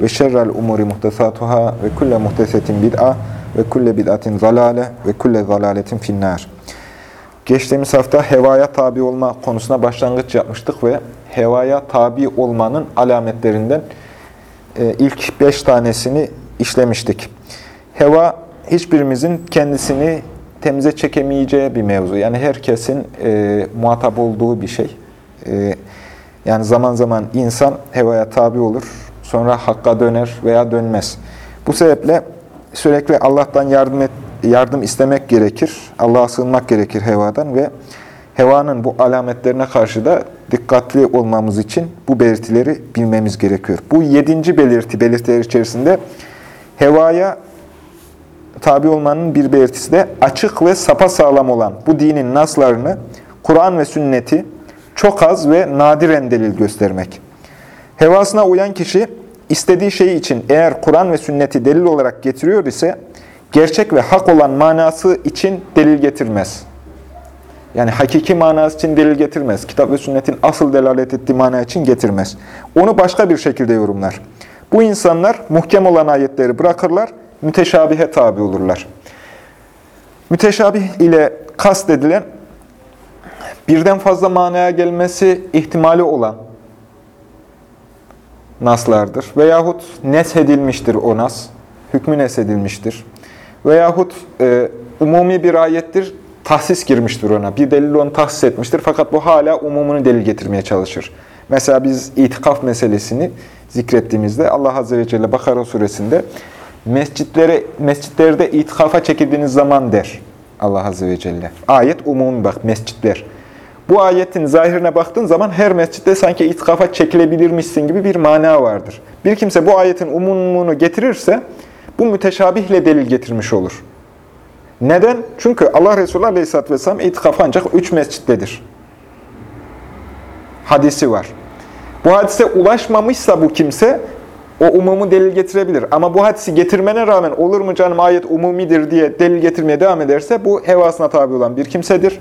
ve şerrel umuri muhtesatuhâ ve kulle muhtesetin bid'a ve kulle bid'atin zalale ve kulle zalaletin finnâr. Geçtiğimiz hafta hevaya tabi olma konusuna başlangıç yapmıştık ve hevaya tabi olmanın alametlerinden e, ilk beş tanesini işlemiştik. Heva hiçbirimizin kendisini temize çekemeyeceği bir mevzu. Yani herkesin e, muhatap olduğu bir şey. E, yani zaman zaman insan hevaya tabi olur, sonra hakka döner veya dönmez. Bu sebeple sürekli Allah'tan yardım et, yardım istemek gerekir. Allah'a sığınmak gerekir hevadan ve hevanın bu alametlerine karşı da dikkatli olmamız için bu belirtileri bilmemiz gerekiyor. Bu yedinci belirti, belirtiler içerisinde hevaya tabi olmanın bir belirtisi de açık ve sapasağlam olan bu dinin naslarını, Kur'an ve sünneti çok az ve nadiren delil göstermek. Hevasına uyan kişi istediği şey için eğer Kur'an ve sünneti delil olarak getiriyor ise gerçek ve hak olan manası için delil getirmez. Yani hakiki manası için delil getirmez. Kitap ve sünnetin asıl delalet ettiği mana için getirmez. Onu başka bir şekilde yorumlar. Bu insanlar muhkem olan ayetleri bırakırlar, müteşabihe tabi olurlar. Müteşabih ile kastedilen birden fazla manaya gelmesi ihtimali olan naslardır. Veyahut neshedilmiştir o nas, hükmü neshedilmiştir. Veyahut e, umumi bir ayettir, tahsis girmiştir ona. Bir delil onu tahsis etmiştir fakat bu hala umumunu delil getirmeye çalışır. Mesela biz itikaf meselesini zikrettiğimizde Allah Azze ve Celle Bakara suresinde mescitlere, mescitlerde itikafa çekildiğiniz zaman der Allah Azze ve Celle. Ayet umumi bak mescitler. Bu ayetin zahirine baktığın zaman her mescitte sanki itikafa çekilebilirmişsin gibi bir mana vardır. Bir kimse bu ayetin umumunu getirirse bu müteşabihle delil getirmiş olur. Neden? Çünkü Allah Resulü Aleyhisselatü Vesselam itikaf ancak üç mescittedir. Hadisi var. Bu hadise ulaşmamışsa bu kimse o umumu delil getirebilir. Ama bu hadisi getirmene rağmen olur mu canım ayet umumidir diye delil getirmeye devam ederse bu hevasına tabi olan bir kimsedir.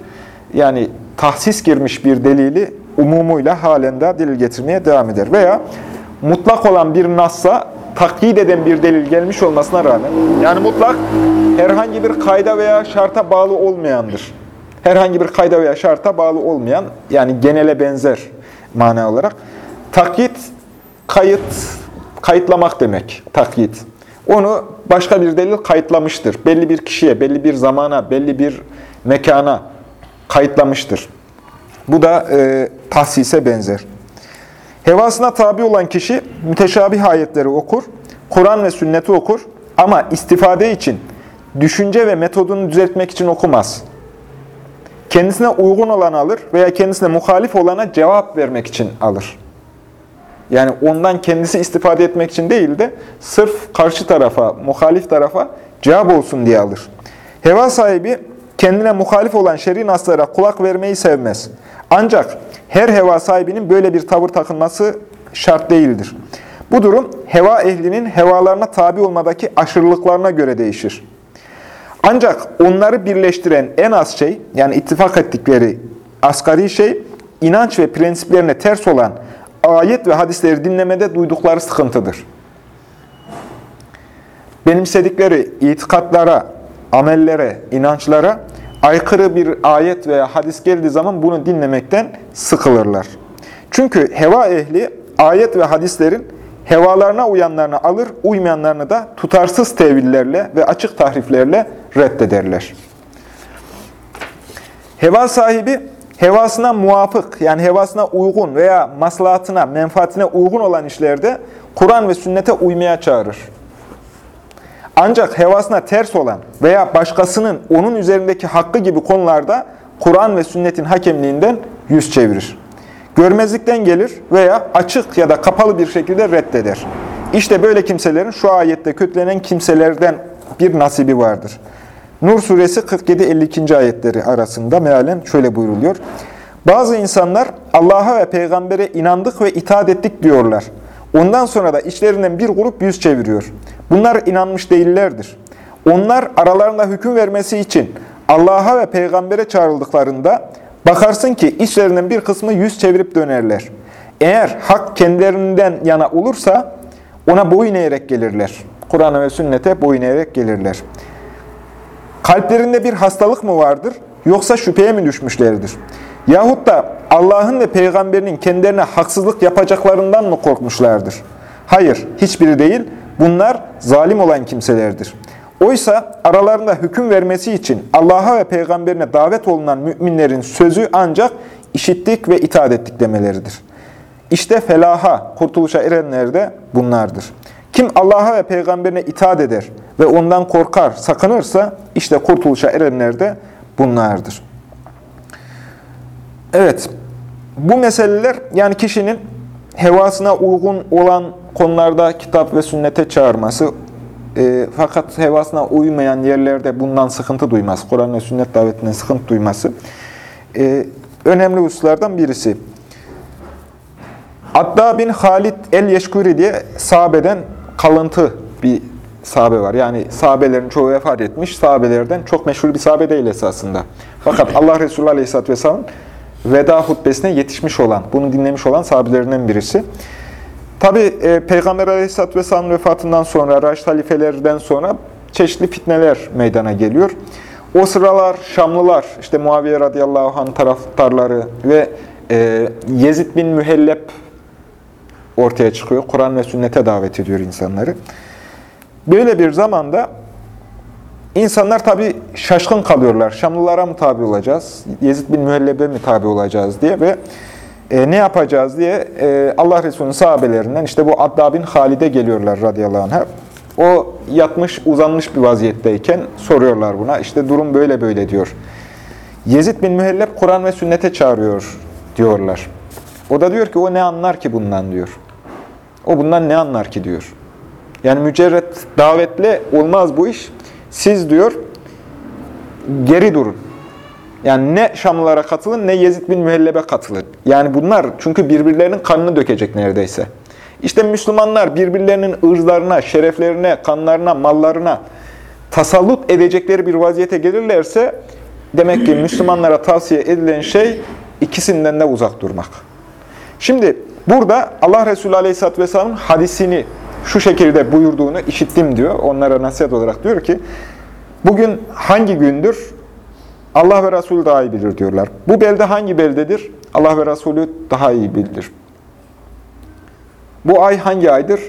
Yani tahsis girmiş bir delili umumuyla halen de delil getirmeye devam eder. Veya mutlak olan bir nassa takyit eden bir delil gelmiş olmasına rağmen, yani mutlak herhangi bir kayda veya şarta bağlı olmayandır. Herhangi bir kayda veya şarta bağlı olmayan, yani genele benzer mana olarak. Takyit, kayıt, kayıtlamak demek, takyit. Onu başka bir delil kayıtlamıştır. Belli bir kişiye, belli bir zamana, belli bir mekana kayıtlamıştır. Bu da e, tahsise benzer. Hevasına tabi olan kişi müteşabih ayetleri okur, Kur'an ve sünneti okur ama istifade için, düşünce ve metodunu düzeltmek için okumaz. Kendisine uygun olan alır veya kendisine muhalif olana cevap vermek için alır. Yani ondan kendisi istifade etmek için değil de sırf karşı tarafa, muhalif tarafa cevap olsun diye alır. Heva sahibi kendine muhalif olan şer'i naslara kulak vermeyi sevmez. Ancak her heva sahibinin böyle bir tavır takınması şart değildir. Bu durum heva ehlinin hevalarına tabi olmadaki aşırılıklarına göre değişir. Ancak onları birleştiren en az şey, yani ittifak ettikleri asgari şey, inanç ve prensiplerine ters olan ayet ve hadisleri dinlemede duydukları sıkıntıdır. Benimsedikleri itikatlara, amellere, inançlara aykırı bir ayet veya hadis geldiği zaman bunu dinlemekten sıkılırlar. Çünkü heva ehli ayet ve hadislerin hevalarına uyanlarını alır, uymayanlarını da tutarsız tevillerle ve açık tahriflerle reddederler. Heva sahibi hevasına muvafık yani hevasına uygun veya maslahatına, menfaatine uygun olan işlerde Kur'an ve sünnete uymaya çağırır. Ancak hevasına ters olan veya başkasının onun üzerindeki hakkı gibi konularda Kur'an ve sünnetin hakemliğinden yüz çevirir. Görmezlikten gelir veya açık ya da kapalı bir şekilde reddeder. İşte böyle kimselerin şu ayette kötülenen kimselerden bir nasibi vardır. Nur suresi 47-52. ayetleri arasında mealen şöyle buyruluyor. Bazı insanlar Allah'a ve peygambere inandık ve itaat ettik diyorlar. Ondan sonra da içlerinden bir grup yüz çeviriyor. Bunlar inanmış değillerdir. Onlar aralarında hüküm vermesi için Allah'a ve peygambere çağrıldıklarında bakarsın ki içlerinden bir kısmı yüz çevirip dönerler. Eğer hak kendilerinden yana olursa ona boyun eğerek gelirler. Kur'an'a ve sünnete boyun eğerek gelirler. Kalplerinde bir hastalık mı vardır yoksa şüpheye mi düşmüşlerdir? Yahut da Allah'ın ve peygamberinin kendilerine haksızlık yapacaklarından mı korkmuşlardır? Hayır, hiçbiri değil. Bunlar zalim olan kimselerdir. Oysa aralarında hüküm vermesi için Allah'a ve peygamberine davet olunan müminlerin sözü ancak işittik ve itaat ettik demeleridir. İşte felaha, kurtuluşa erenler de bunlardır. Kim Allah'a ve peygamberine itaat eder ve ondan korkar, sakınırsa işte kurtuluşa erenler de bunlardır. Evet, bu meseleler yani kişinin hevasına uygun olan konularda kitap ve sünnete çağırması, e, fakat hevasına uymayan yerlerde bundan sıkıntı duyması, Kur'an ve sünnet davetinden sıkıntı duyması e, önemli hususlardan birisi. Adda bin Halid el-Yeşkuri diye sahabeden kalıntı bir sahabe var. Yani sahabelerin çoğu vefat etmiş. Sahabelerden çok meşhur bir sahabe değil esasında. Fakat Allah Resulü Aleyhisselatü Vesselam veda hutbesine yetişmiş olan, bunu dinlemiş olan sahabelerinden birisi. Tabi e, Peygamber Aleyhisselatü Vesselam'ın vefatından sonra, Raşid halifelerden sonra çeşitli fitneler meydana geliyor. O sıralar Şamlılar, işte Muaviye radıyallahu anh taraftarları ve e, Yezid bin Mühellep ortaya çıkıyor. Kur'an ve sünnete davet ediyor insanları. Böyle bir zamanda insanlar tabi şaşkın kalıyorlar. Şamlılara mı tabi olacağız? Yezid bin Mühellebe mi tabi olacağız diye ve e, ne yapacağız diye e, Allah Resulü'nün sahabelerinden işte bu Adda bin Halid'e geliyorlar radıyallahu anh. O yatmış, uzanmış bir vaziyetteyken soruyorlar buna. İşte durum böyle böyle diyor. Yezid bin Mühelleb Kur'an ve sünnete çağırıyor diyorlar. O da diyor ki o ne anlar ki bundan diyor. O bundan ne anlar ki diyor. Yani mücerret davetle olmaz bu iş. Siz diyor geri durun. Yani ne Şamlılara katılın ne Yezid bin Mühelleb'e katılın. Yani bunlar çünkü birbirlerinin kanını dökecek neredeyse. İşte Müslümanlar birbirlerinin ırzlarına, şereflerine, kanlarına, mallarına tasallut edecekleri bir vaziyete gelirlerse demek ki Müslümanlara tavsiye edilen şey ikisinden de uzak durmak. Şimdi burada Allah Resulü Aleyhisselatü Vesselam'ın hadisini şu şekilde buyurduğunu işittim diyor. Onlara nasihat olarak diyor ki, bugün hangi gündür? Allah ve Resulü daha iyi bilir diyorlar. Bu belde hangi beldedir? Allah ve Resulü daha iyi bilir. Bu ay hangi aydır?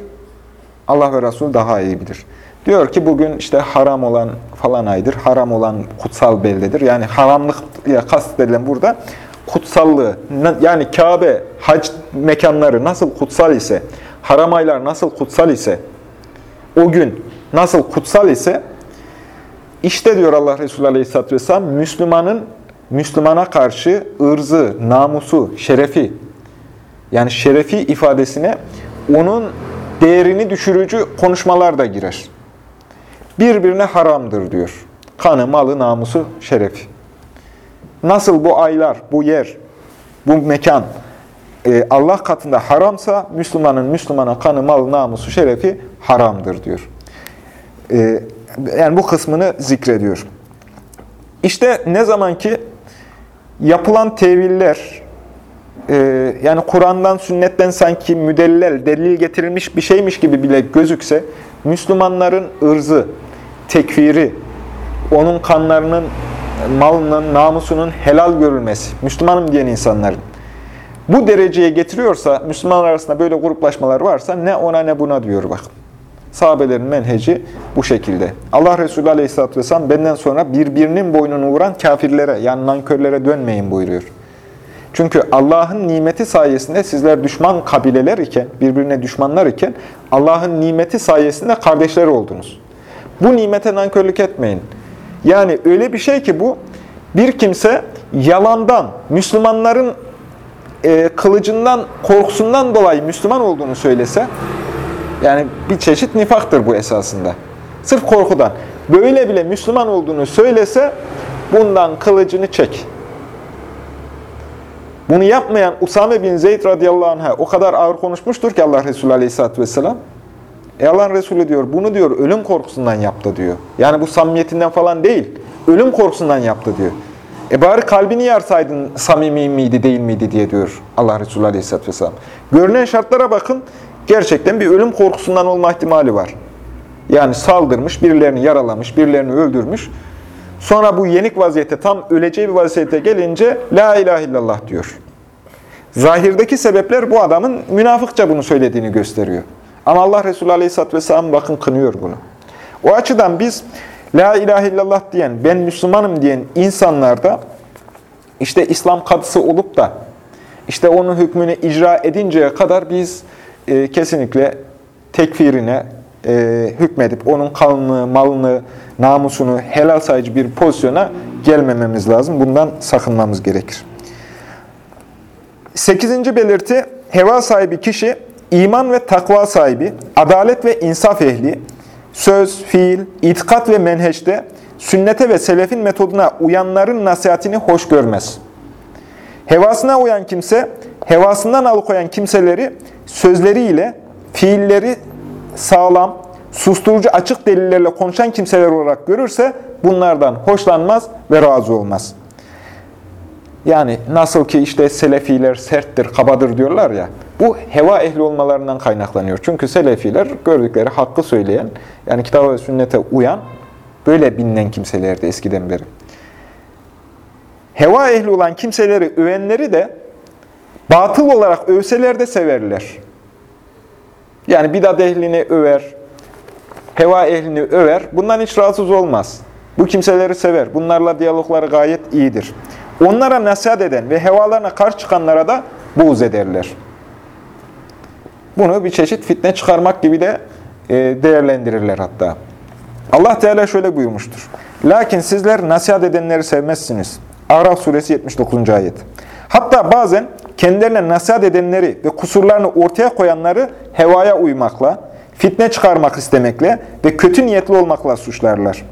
Allah ve Resulü daha iyi bilir. Diyor ki bugün işte haram olan falan aydır. Haram olan kutsal beldedir. Yani haramlık ya kastedilen burada kutsallığı. Yani Kabe, hac mekanları nasıl kutsal ise, haram aylar nasıl kutsal ise, o gün nasıl kutsal ise, işte diyor Allah Resulü Aleyhisselatü Vesselam, Müslümanın Müslümana karşı ırzı, namusu, şerefi, yani şerefi ifadesine onun değerini düşürücü konuşmalar da girer. Birbirine haramdır diyor. Kanı, malı, namusu, şerefi. Nasıl bu aylar, bu yer, bu mekan e, Allah katında haramsa Müslümanın Müslümana kanı, malı, namusu, şerefi haramdır diyor. E, yani bu kısmını zikrediyor. İşte ne zaman ki yapılan teviller, e, yani Kur'an'dan, sünnetten sanki müdellel, delil getirilmiş bir şeymiş gibi bile gözükse, Müslümanların ırzı, tekfiri, onun kanlarının, malının, namusunun helal görülmesi, Müslümanım diyen insanların bu dereceye getiriyorsa, Müslümanlar arasında böyle gruplaşmalar varsa ne ona ne buna diyor bak. Sahabelerin menheci bu şekilde. Allah Resulü Aleyhisselatü Vesselam benden sonra birbirinin boynunu vuran kafirlere, yani nankörlere dönmeyin buyuruyor. Çünkü Allah'ın nimeti sayesinde sizler düşman kabileler iken, birbirine düşmanlar iken Allah'ın nimeti sayesinde kardeşler oldunuz. Bu nimete nankörlük etmeyin. Yani öyle bir şey ki bu, bir kimse yalandan, Müslümanların e, kılıcından, korkusundan dolayı Müslüman olduğunu söylese, Yani bir çeşit nifaktır bu esasında. Sırf korkudan. Böyle bile Müslüman olduğunu söylese bundan kılıcını çek. Bunu yapmayan Usame bin Zeyd radıyallahu anh'a o kadar ağır konuşmuştur ki Allah Resulü aleyhisselatü vesselam. E Allah Resulü diyor, bunu diyor ölüm korkusundan yaptı diyor. Yani bu samimiyetinden falan değil, ölüm korkusundan yaptı diyor. E bari kalbini yarsaydın samimi miydi değil miydi diye diyor Allah Resulü aleyhisselatü vesselam. Görünen şartlara bakın, gerçekten bir ölüm korkusundan olma ihtimali var. Yani saldırmış, birilerini yaralamış, birilerini öldürmüş. Sonra bu yenik vaziyete, tam öleceği bir vaziyete gelince La ilahe illallah diyor. Zahirdeki sebepler bu adamın münafıkça bunu söylediğini gösteriyor. Ama Allah Resulü Aleyhisselatü Vesselam bakın kınıyor bunu. O açıdan biz La ilahe illallah diyen, ben Müslümanım diyen insanlarda işte İslam kadısı olup da işte onun hükmünü icra edinceye kadar biz e, kesinlikle tekfirine e, hükmedip onun kanını, malını, namusunu helal sayıcı bir pozisyona gelmememiz lazım. Bundan sakınmamız gerekir. Sekizinci belirti, heva sahibi kişi, iman ve takva sahibi, adalet ve insaf ehli, söz, fiil, itikat ve menheçte, sünnete ve selefin metoduna uyanların nasihatini hoş görmez. Hevasına uyan kimse, hevasından alıkoyan kimseleri sözleriyle, fiilleri sağlam, susturucu açık delillerle konuşan kimseler olarak görürse bunlardan hoşlanmaz ve razı olmaz. Yani nasıl ki işte selefiler serttir, kabadır diyorlar ya, bu heva ehli olmalarından kaynaklanıyor. Çünkü selefiler gördükleri hakkı söyleyen, yani kitaba ve sünnete uyan, böyle bilinen kimselerdi eskiden beri. Heva ehli olan kimseleri övenleri de batıl olarak övseler de severler. Yani bidat ehlini över, heva ehlini över. Bundan hiç rahatsız olmaz. Bu kimseleri sever. Bunlarla diyalogları gayet iyidir. Onlara nasihat eden ve hevalarına karşı çıkanlara da buğz ederler. Bunu bir çeşit fitne çıkarmak gibi de e, değerlendirirler hatta. Allah Teala şöyle buyurmuştur. Lakin sizler nasihat edenleri sevmezsiniz. Araf suresi 79. ayet. Hatta bazen kendilerine nasihat edenleri ve kusurlarını ortaya koyanları hevaya uymakla, fitne çıkarmak istemekle ve kötü niyetli olmakla suçlarlar.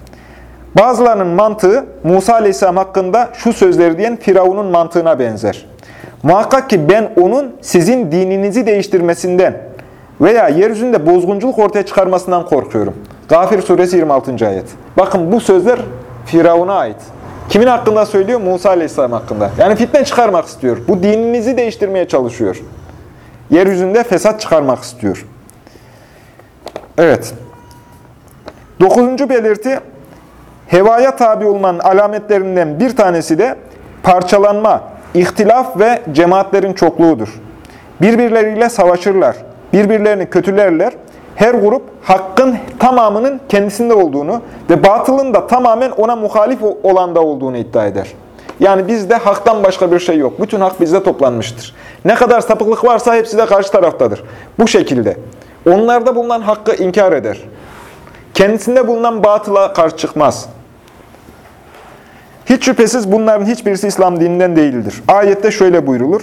Bazılarının mantığı Musa Aleyhisselam hakkında şu sözleri diyen Firavun'un mantığına benzer. Muhakkak ki ben onun sizin dininizi değiştirmesinden veya yeryüzünde bozgunculuk ortaya çıkarmasından korkuyorum. Gafir suresi 26. ayet. Bakın bu sözler Firavun'a ait. Kimin hakkında söylüyor? Musa Aleyhisselam hakkında. Yani fitne çıkarmak istiyor. Bu dininizi değiştirmeye çalışıyor. Yeryüzünde fesat çıkarmak istiyor. Evet. Dokuzuncu belirti, hevaya tabi olmanın alametlerinden bir tanesi de parçalanma, ihtilaf ve cemaatlerin çokluğudur. Birbirleriyle savaşırlar, birbirlerini kötülerler. Her grup hakkın tamamının kendisinde olduğunu ve batılın da tamamen ona muhalif olanda olduğunu iddia eder. Yani bizde haktan başka bir şey yok. Bütün hak bizde toplanmıştır. Ne kadar sapıklık varsa hepsi de karşı taraftadır. Bu şekilde. Onlarda bulunan hakkı inkar eder. Kendisinde bulunan batıla karşı çıkmaz. Hiç şüphesiz bunların hiçbirisi İslam dininden değildir. Ayette şöyle buyrulur.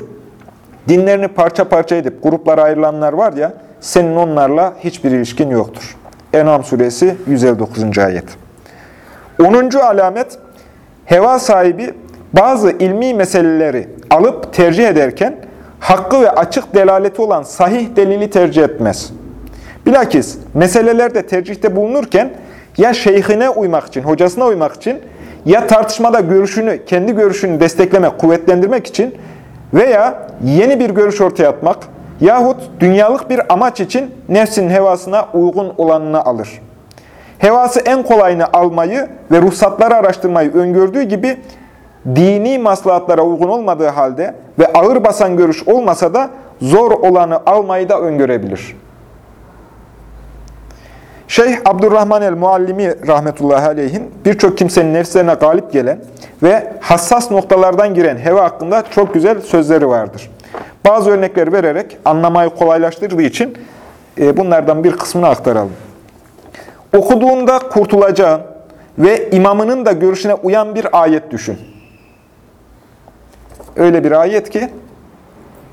Dinlerini parça parça edip gruplara ayrılanlar var ya, senin onlarla hiçbir ilişkin yoktur. Enam suresi 159. ayet. 10. alamet, heva sahibi bazı ilmi meseleleri alıp tercih ederken, hakkı ve açık delaleti olan sahih delili tercih etmez. Bilakis meselelerde tercihte bulunurken, ya şeyhine uymak için, hocasına uymak için, ya tartışmada görüşünü, kendi görüşünü desteklemek, kuvvetlendirmek için veya yeni bir görüş ortaya atmak yahut dünyalık bir amaç için nefsinin hevasına uygun olanını alır. Hevası en kolayını almayı ve ruhsatları araştırmayı öngördüğü gibi dini maslahatlara uygun olmadığı halde ve ağır basan görüş olmasa da zor olanı almayı da öngörebilir. Şeyh Abdurrahman el-Muallimi rahmetullahi aleyhin birçok kimsenin nefslerine galip gelen ve hassas noktalardan giren heva hakkında çok güzel sözleri vardır. Bazı örnekler vererek anlamayı kolaylaştırdığı için e, bunlardan bir kısmını aktaralım. Okuduğunda kurtulacağın ve imamının da görüşüne uyan bir ayet düşün. Öyle bir ayet ki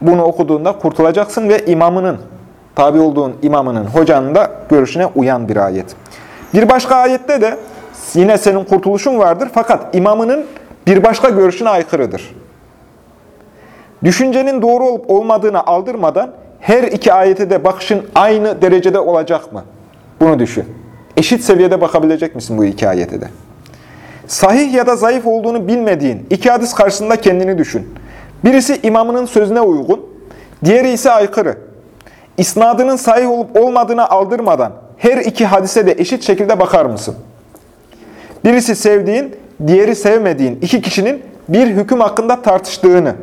bunu okuduğunda kurtulacaksın ve imamının tabi olduğun imamının, hocanın da görüşüne uyan bir ayet. Bir başka ayette de yine senin kurtuluşun vardır fakat imamının bir başka görüşüne aykırıdır. Düşüncenin doğru olup olmadığını aldırmadan her iki ayete de bakışın aynı derecede olacak mı? Bunu düşün. Eşit seviyede bakabilecek misin bu iki ayete de? Sahih ya da zayıf olduğunu bilmediğin iki hadis karşısında kendini düşün. Birisi imamının sözüne uygun, diğeri ise aykırı. İsnadının sahih olup olmadığını aldırmadan her iki hadise de eşit şekilde bakar mısın? Birisi sevdiğin, diğeri sevmediğin iki kişinin bir hüküm hakkında tartıştığını,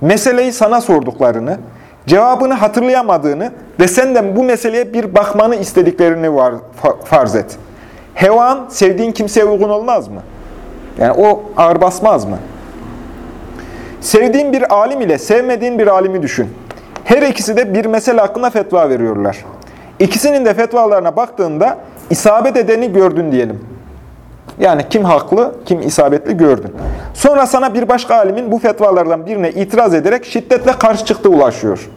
meseleyi sana sorduklarını, cevabını hatırlayamadığını ve senden bu meseleye bir bakmanı istediklerini var, farz et. Hevan sevdiğin kimseye uygun olmaz mı? Yani o ağır basmaz mı? Sevdiğin bir alim ile sevmediğin bir alimi düşün. Her ikisi de bir mesele hakkında fetva veriyorlar. İkisinin de fetvalarına baktığında isabet edeni gördün diyelim. Yani kim haklı, kim isabetli gördün. Sonra sana bir başka alimin bu fetvalardan birine itiraz ederek şiddetle karşı çıktığı ulaşıyor.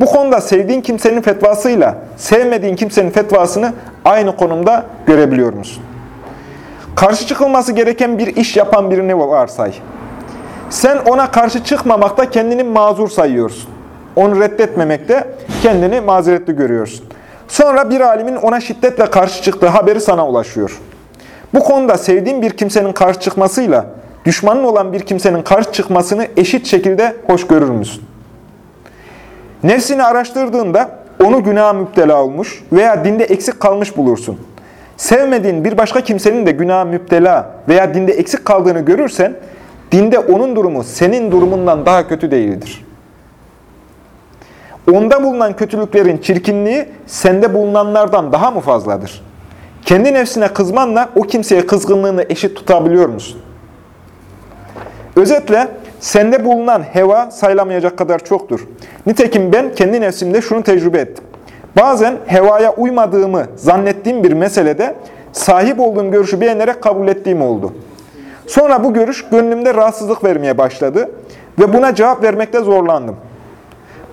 Bu konuda sevdiğin kimsenin fetvasıyla sevmediğin kimsenin fetvasını aynı konumda görebiliyor musun? Karşı çıkılması gereken bir iş yapan birini varsay. Sen ona karşı çıkmamakta kendini mazur sayıyorsun. Onu reddetmemekte kendini mazeretli görüyorsun. Sonra bir alimin ona şiddetle karşı çıktığı haberi sana ulaşıyor. Bu konuda sevdiğin bir kimsenin karşı çıkmasıyla düşmanın olan bir kimsenin karşı çıkmasını eşit şekilde hoş görür müsün? Nefsini araştırdığında onu günaha müptela olmuş veya dinde eksik kalmış bulursun. Sevmediğin bir başka kimsenin de günaha müptela veya dinde eksik kaldığını görürsen, dinde onun durumu senin durumundan daha kötü değildir. Onda bulunan kötülüklerin çirkinliği sende bulunanlardan daha mı fazladır? Kendi nefsine kızmanla o kimseye kızgınlığını eşit tutabiliyor musun? Özetle, sende bulunan heva sayılamayacak kadar çoktur. Nitekim ben kendi nefsimde şunu tecrübe ettim. Bazen hevaya uymadığımı zannettiğim bir meselede sahip olduğum görüşü beğenerek kabul ettiğim oldu. Sonra bu görüş gönlümde rahatsızlık vermeye başladı ve buna cevap vermekte zorlandım.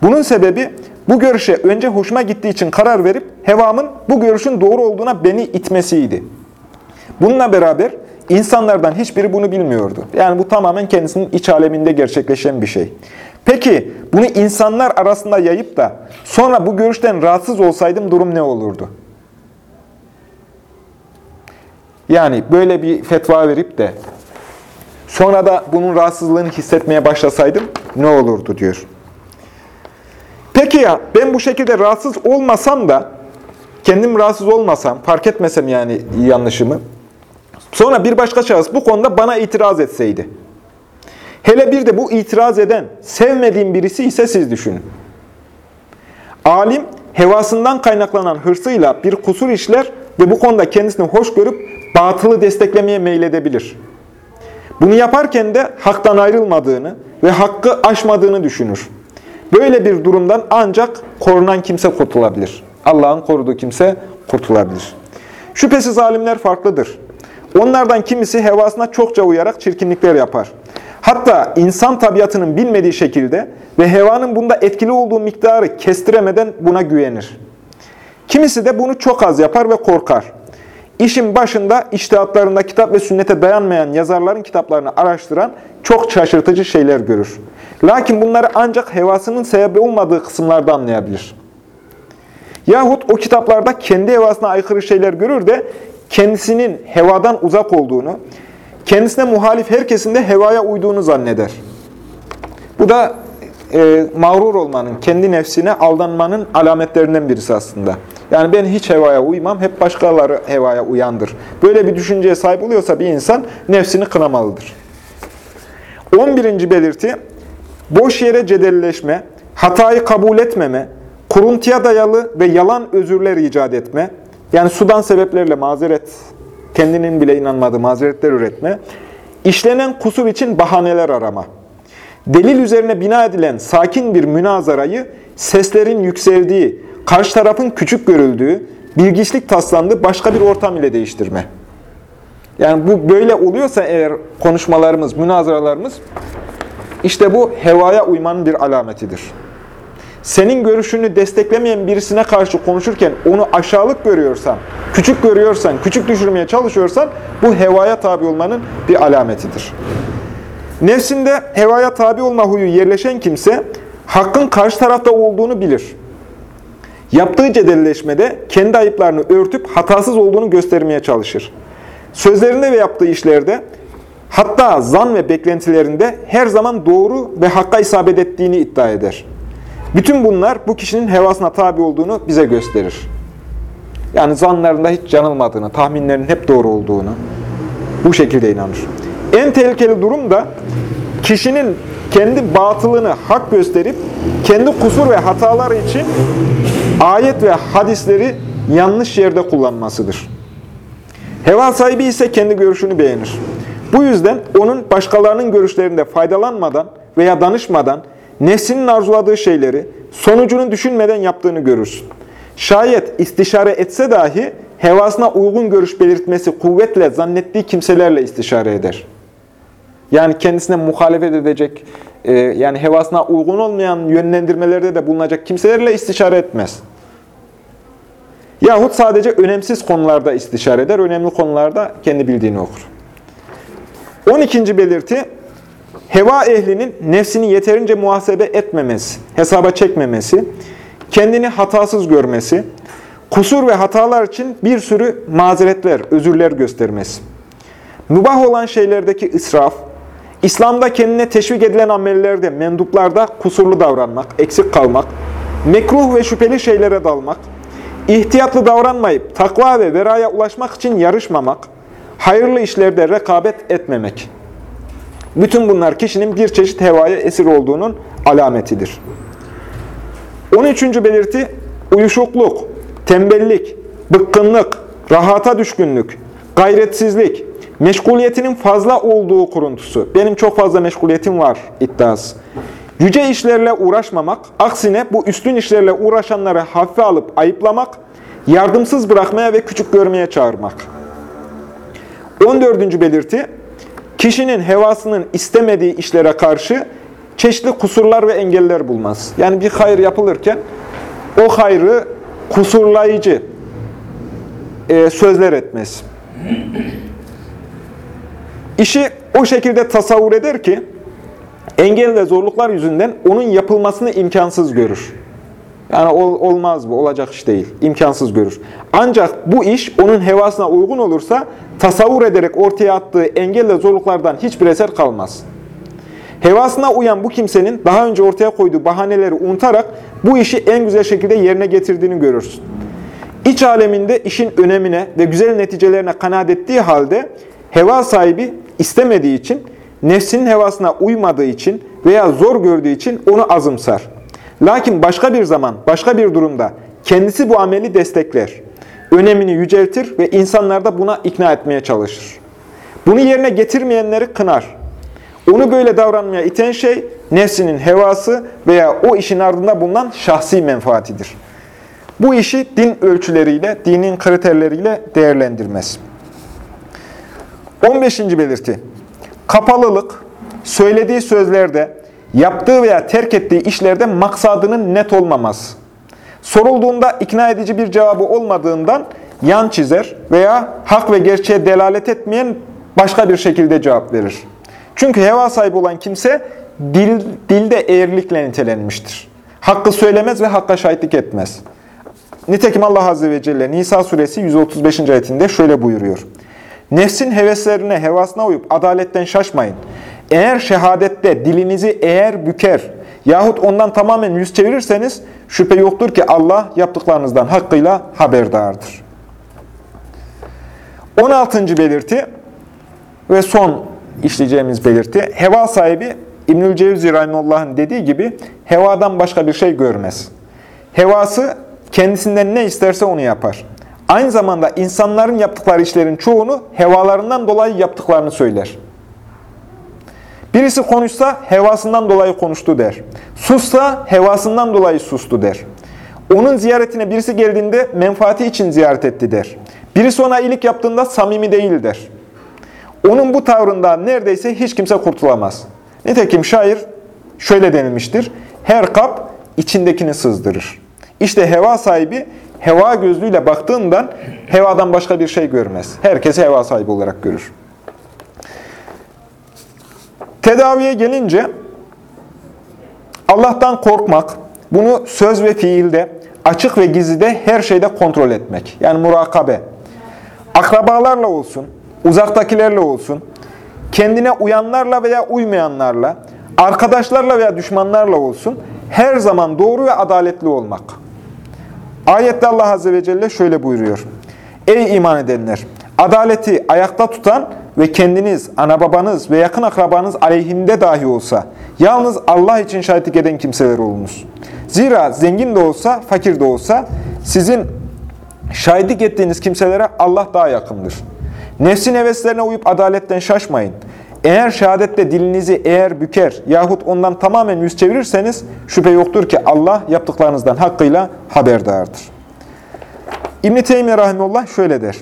Bunun sebebi bu görüşe önce hoşuma gittiği için karar verip hevamın bu görüşün doğru olduğuna beni itmesiydi. Bununla beraber insanlardan hiçbiri bunu bilmiyordu. Yani bu tamamen kendisinin iç aleminde gerçekleşen bir şey. Peki bunu insanlar arasında yayıp da sonra bu görüşten rahatsız olsaydım durum ne olurdu? Yani böyle bir fetva verip de sonra da bunun rahatsızlığını hissetmeye başlasaydım ne olurdu diyor. Peki ya ben bu şekilde rahatsız olmasam da, kendim rahatsız olmasam, fark etmesem yani yanlışımı, sonra bir başka şahıs bu konuda bana itiraz etseydi. Hele bir de bu itiraz eden, sevmediğim birisi ise siz düşünün. Alim, hevasından kaynaklanan hırsıyla bir kusur işler ve bu konuda kendisini hoş görüp batılı desteklemeye meyledebilir. Bunu yaparken de haktan ayrılmadığını ve hakkı aşmadığını düşünür. Böyle bir durumdan ancak korunan kimse kurtulabilir. Allah'ın koruduğu kimse kurtulabilir. Şüphesiz alimler farklıdır. Onlardan kimisi hevasına çokça uyarak çirkinlikler yapar. Hatta insan tabiatının bilmediği şekilde ve hevanın bunda etkili olduğu miktarı kestiremeden buna güvenir. Kimisi de bunu çok az yapar ve korkar. İşin başında iştihatlarında kitap ve sünnete dayanmayan yazarların kitaplarını araştıran çok şaşırtıcı şeyler görür. Lakin bunları ancak hevasının sebebi olmadığı kısımlarda anlayabilir. Yahut o kitaplarda kendi hevasına aykırı şeyler görür de kendisinin hevadan uzak olduğunu, kendisine muhalif herkesin de hevaya uyduğunu zanneder. Bu da e, mağrur olmanın, kendi nefsine aldanmanın alametlerinden birisi aslında. Yani ben hiç hevaya uymam, hep başkaları hevaya uyandır. Böyle bir düşünceye sahip oluyorsa bir insan nefsini kınamalıdır. 11. belirti, boş yere cedelleşme, hatayı kabul etmeme, kuruntuya dayalı ve yalan özürler icat etme, yani sudan sebeplerle mazeret, kendinin bile inanmadığı mazeretler üretme, işlenen kusur için bahaneler arama, delil üzerine bina edilen sakin bir münazarayı seslerin yükseldiği, karşı tarafın küçük görüldüğü, bilgiçlik taslandığı başka bir ortam ile değiştirme. Yani bu böyle oluyorsa eğer konuşmalarımız, münazaralarımız işte bu hevaya uymanın bir alametidir. senin görüşünü desteklemeyen birisine karşı konuşurken onu aşağılık görüyorsan, küçük görüyorsan, küçük düşürmeye çalışıyorsan bu hevaya tabi olmanın bir alametidir. Nefsinde hevaya tabi olma huyu yerleşen kimse hakkın karşı tarafta olduğunu bilir. Yaptığı cedelleşmede kendi ayıplarını örtüp hatasız olduğunu göstermeye çalışır. Sözlerinde ve yaptığı işlerde hatta zan ve beklentilerinde her zaman doğru ve hakka isabet ettiğini iddia eder. Bütün bunlar bu kişinin hevasına tabi olduğunu bize gösterir. Yani zanlarında hiç yanılmadığını, tahminlerin hep doğru olduğunu bu şekilde inanır. En tehlikeli durum da kişinin kendi batılını hak gösterip kendi kusur ve hataları için ayet ve hadisleri yanlış yerde kullanmasıdır. Heva sahibi ise kendi görüşünü beğenir. Bu yüzden onun başkalarının görüşlerinde faydalanmadan veya danışmadan nefsinin arzuladığı şeyleri sonucunu düşünmeden yaptığını görürsün. Şayet istişare etse dahi hevasına uygun görüş belirtmesi kuvvetle zannettiği kimselerle istişare eder. Yani kendisine muhalefet edecek, e, yani hevasına uygun olmayan yönlendirmelerde de bulunacak kimselerle istişare etmez. Yahut sadece önemsiz konularda istişare eder, önemli konularda kendi bildiğini okur. 12. belirti, heva ehlinin nefsini yeterince muhasebe etmemesi, hesaba çekmemesi, kendini hatasız görmesi, kusur ve hatalar için bir sürü mazeretler, özürler göstermesi. Mübah olan şeylerdeki israf, İslam'da kendine teşvik edilen amellerde, menduplarda kusurlu davranmak, eksik kalmak, mekruh ve şüpheli şeylere dalmak, ihtiyatlı davranmayıp takva ve veraya ulaşmak için yarışmamak, hayırlı işlerde rekabet etmemek. Bütün bunlar kişinin bir çeşit hevaya esir olduğunun alametidir. 13. belirti, uyuşukluk, tembellik, bıkkınlık, rahata düşkünlük, gayretsizlik, meşguliyetinin fazla olduğu kuruntusu. Benim çok fazla meşguliyetim var iddiası. Yüce işlerle uğraşmamak, aksine bu üstün işlerle uğraşanları hafife alıp ayıplamak, yardımsız bırakmaya ve küçük görmeye çağırmak. 14. belirti, kişinin hevasının istemediği işlere karşı çeşitli kusurlar ve engeller bulmaz. Yani bir hayır yapılırken o hayrı kusurlayıcı e, sözler etmez. İşi o şekilde tasavvur eder ki, engel ve zorluklar yüzünden onun yapılmasını imkansız görür. Yani ol, olmaz bu, olacak iş değil. İmkansız görür. Ancak bu iş onun hevasına uygun olursa tasavvur ederek ortaya attığı engel ve zorluklardan hiçbir eser kalmaz. Hevasına uyan bu kimsenin daha önce ortaya koyduğu bahaneleri unutarak bu işi en güzel şekilde yerine getirdiğini görürsün. İç aleminde işin önemine ve güzel neticelerine kanaat ettiği halde heva sahibi istemediği için, nefsinin hevasına uymadığı için veya zor gördüğü için onu azımsar. Lakin başka bir zaman, başka bir durumda kendisi bu ameli destekler. Önemini yüceltir ve insanlar da buna ikna etmeye çalışır. Bunu yerine getirmeyenleri kınar. Onu böyle davranmaya iten şey nefsinin hevası veya o işin ardında bulunan şahsi menfaatidir. Bu işi din ölçüleriyle, dinin kriterleriyle değerlendirmez. 15. belirti. Kapalılık, söylediği sözlerde, yaptığı veya terk ettiği işlerde maksadının net olmaması. Sorulduğunda ikna edici bir cevabı olmadığından yan çizer veya hak ve gerçeğe delalet etmeyen başka bir şekilde cevap verir. Çünkü heva sahibi olan kimse dil, dilde eğrilikle nitelenmiştir. Hakkı söylemez ve hakka şahitlik etmez. Nitekim Allah Azze ve Celle Nisa suresi 135. ayetinde şöyle buyuruyor. Nefsin heveslerine, hevasına uyup adaletten şaşmayın. Eğer şehadette dilinizi eğer büker yahut ondan tamamen yüz çevirirseniz şüphe yoktur ki Allah yaptıklarınızdan hakkıyla haberdardır. 16. belirti ve son işleyeceğimiz belirti. Heva sahibi İbnül Cevzi Rahimullah'ın dediği gibi hevadan başka bir şey görmez. Hevası kendisinden ne isterse onu yapar. Aynı zamanda insanların yaptıkları işlerin çoğunu hevalarından dolayı yaptıklarını söyler. Birisi konuşsa hevasından dolayı konuştu der. Sussa hevasından dolayı sustu der. Onun ziyaretine birisi geldiğinde menfaati için ziyaret etti der. Birisi ona iyilik yaptığında samimi değil der. Onun bu tavrından neredeyse hiç kimse kurtulamaz. Nitekim şair şöyle denilmiştir. Her kap içindekini sızdırır. İşte heva sahibi heva gözlüğüyle baktığından hevadan başka bir şey görmez. Herkesi heva sahibi olarak görür. Tedaviye gelince Allah'tan korkmak, bunu söz ve fiilde, açık ve gizlide her şeyde kontrol etmek. Yani murakabe. Akrabalarla olsun, uzaktakilerle olsun, kendine uyanlarla veya uymayanlarla, arkadaşlarla veya düşmanlarla olsun, her zaman doğru ve adaletli olmak. Ayette Allah Azze ve Celle şöyle buyuruyor. Ey iman edenler! Adaleti ayakta tutan ve kendiniz, ana babanız ve yakın akrabanız aleyhinde dahi olsa, yalnız Allah için şahitlik eden kimseler olunuz. Zira zengin de olsa, fakir de olsa, sizin şahitlik ettiğiniz kimselere Allah daha yakındır. Nefsin heveslerine uyup adaletten şaşmayın. Eğer şehadette dilinizi eğer büker yahut ondan tamamen yüz çevirirseniz şüphe yoktur ki Allah yaptıklarınızdan hakkıyla haberdardır. İbn-i Teymiye Rahimullah şöyle der.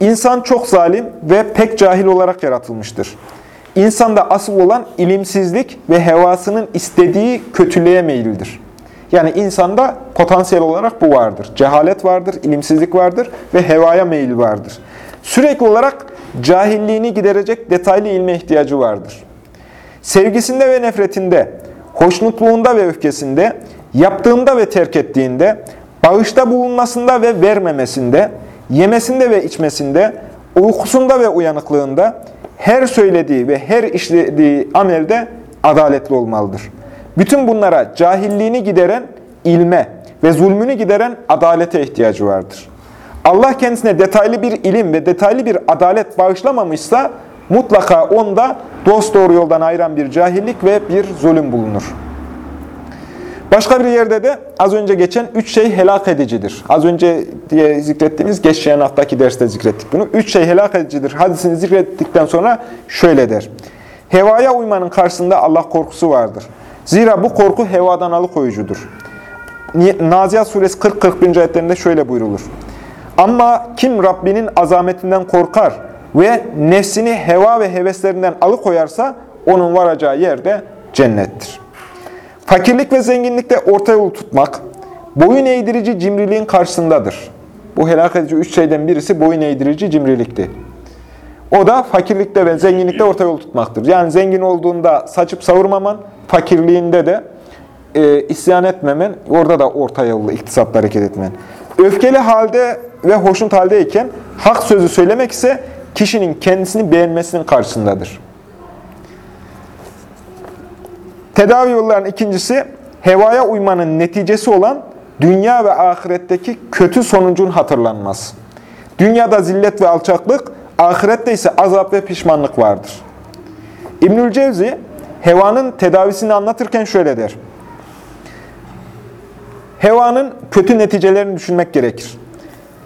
İnsan çok zalim ve pek cahil olarak yaratılmıştır. İnsanda asıl olan ilimsizlik ve hevasının istediği kötülüğe meyildir. Yani insanda potansiyel olarak bu vardır. Cehalet vardır, ilimsizlik vardır ve hevaya meyil vardır. Sürekli olarak cahilliğini giderecek detaylı ilme ihtiyacı vardır. Sevgisinde ve nefretinde, hoşnutluğunda ve öfkesinde, yaptığında ve terk ettiğinde, bağışta bulunmasında ve vermemesinde, yemesinde ve içmesinde, uykusunda ve uyanıklığında, her söylediği ve her işlediği amelde adaletli olmalıdır. Bütün bunlara cahilliğini gideren ilme ve zulmünü gideren adalete ihtiyacı vardır. Allah kendisine detaylı bir ilim ve detaylı bir adalet bağışlamamışsa mutlaka onda dost doğru yoldan ayıran bir cahillik ve bir zulüm bulunur. Başka bir yerde de az önce geçen üç şey helak edicidir. Az önce diye zikrettiğimiz geçen haftaki derste zikrettik bunu. Üç şey helak edicidir. Hadisini zikrettikten sonra şöyle der. Hevaya uymanın karşısında Allah korkusu vardır. Zira bu korku hevadan alıkoyucudur. Nazihat suresi 40-41. ayetlerinde şöyle buyrulur. Ama kim Rabbinin azametinden korkar ve nefsini heva ve heveslerinden alıkoyarsa onun varacağı yer de cennettir. Fakirlik ve zenginlikte orta yolu tutmak, boyun eğdirici cimriliğin karşısındadır. Bu helak edici üç şeyden birisi boyun eğdirici cimrilikti. O da fakirlikte ve zenginlikte orta yol tutmaktır. Yani zengin olduğunda saçıp savurmaman, fakirliğinde de e, isyan etmemen, orada da orta yollu iktisatla hareket etmen. Öfkeli halde ve hoşnut haldeyken hak sözü söylemek ise kişinin kendisini beğenmesinin karşısındadır. Tedavi yollarının ikincisi, hevaya uymanın neticesi olan dünya ve ahiretteki kötü sonucun hatırlanması. Dünyada zillet ve alçaklık, ahirette ise azap ve pişmanlık vardır. İbnül Cevzi, hevanın tedavisini anlatırken şöyle der. Hevanın kötü neticelerini düşünmek gerekir.